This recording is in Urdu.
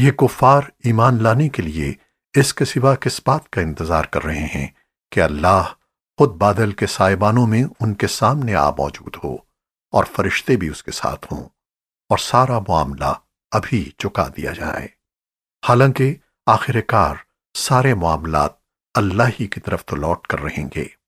یہ کفار ایمان لانے کے لیے اس کے سوا کس بات کا انتظار کر رہے ہیں کہ اللہ خود بادل کے سائبانوں میں ان کے سامنے آ موجود ہو اور فرشتے بھی اس کے ساتھ ہوں اور سارا معاملہ ابھی چکا دیا جائے۔ حالانکہ آخر کار سارے معاملات اللہ ہی کی طرف تو لوٹ کر رہیں گے۔